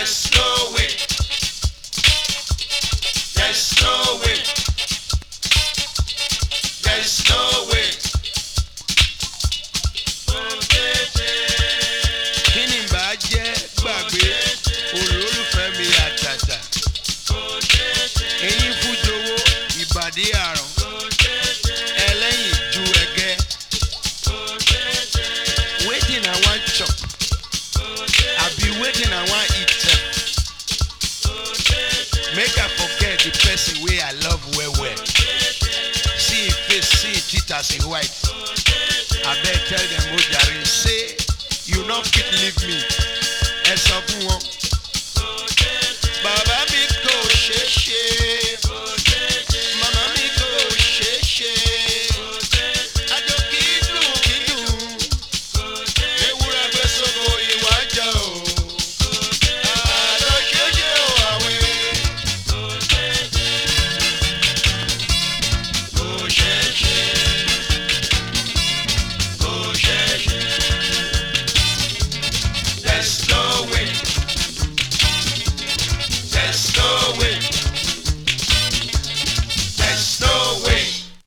There's no way. There's no way. There's no way. Kí ni bá jẹ́ gbàgbé olólùfẹ́ mi àtàtà? Eyín fún jowó ìbàdí àrùn. person wey i love well well see him face see him teeth as him white abeg tell dem ojare say you no fit leave me ẹ sọ fún wọn.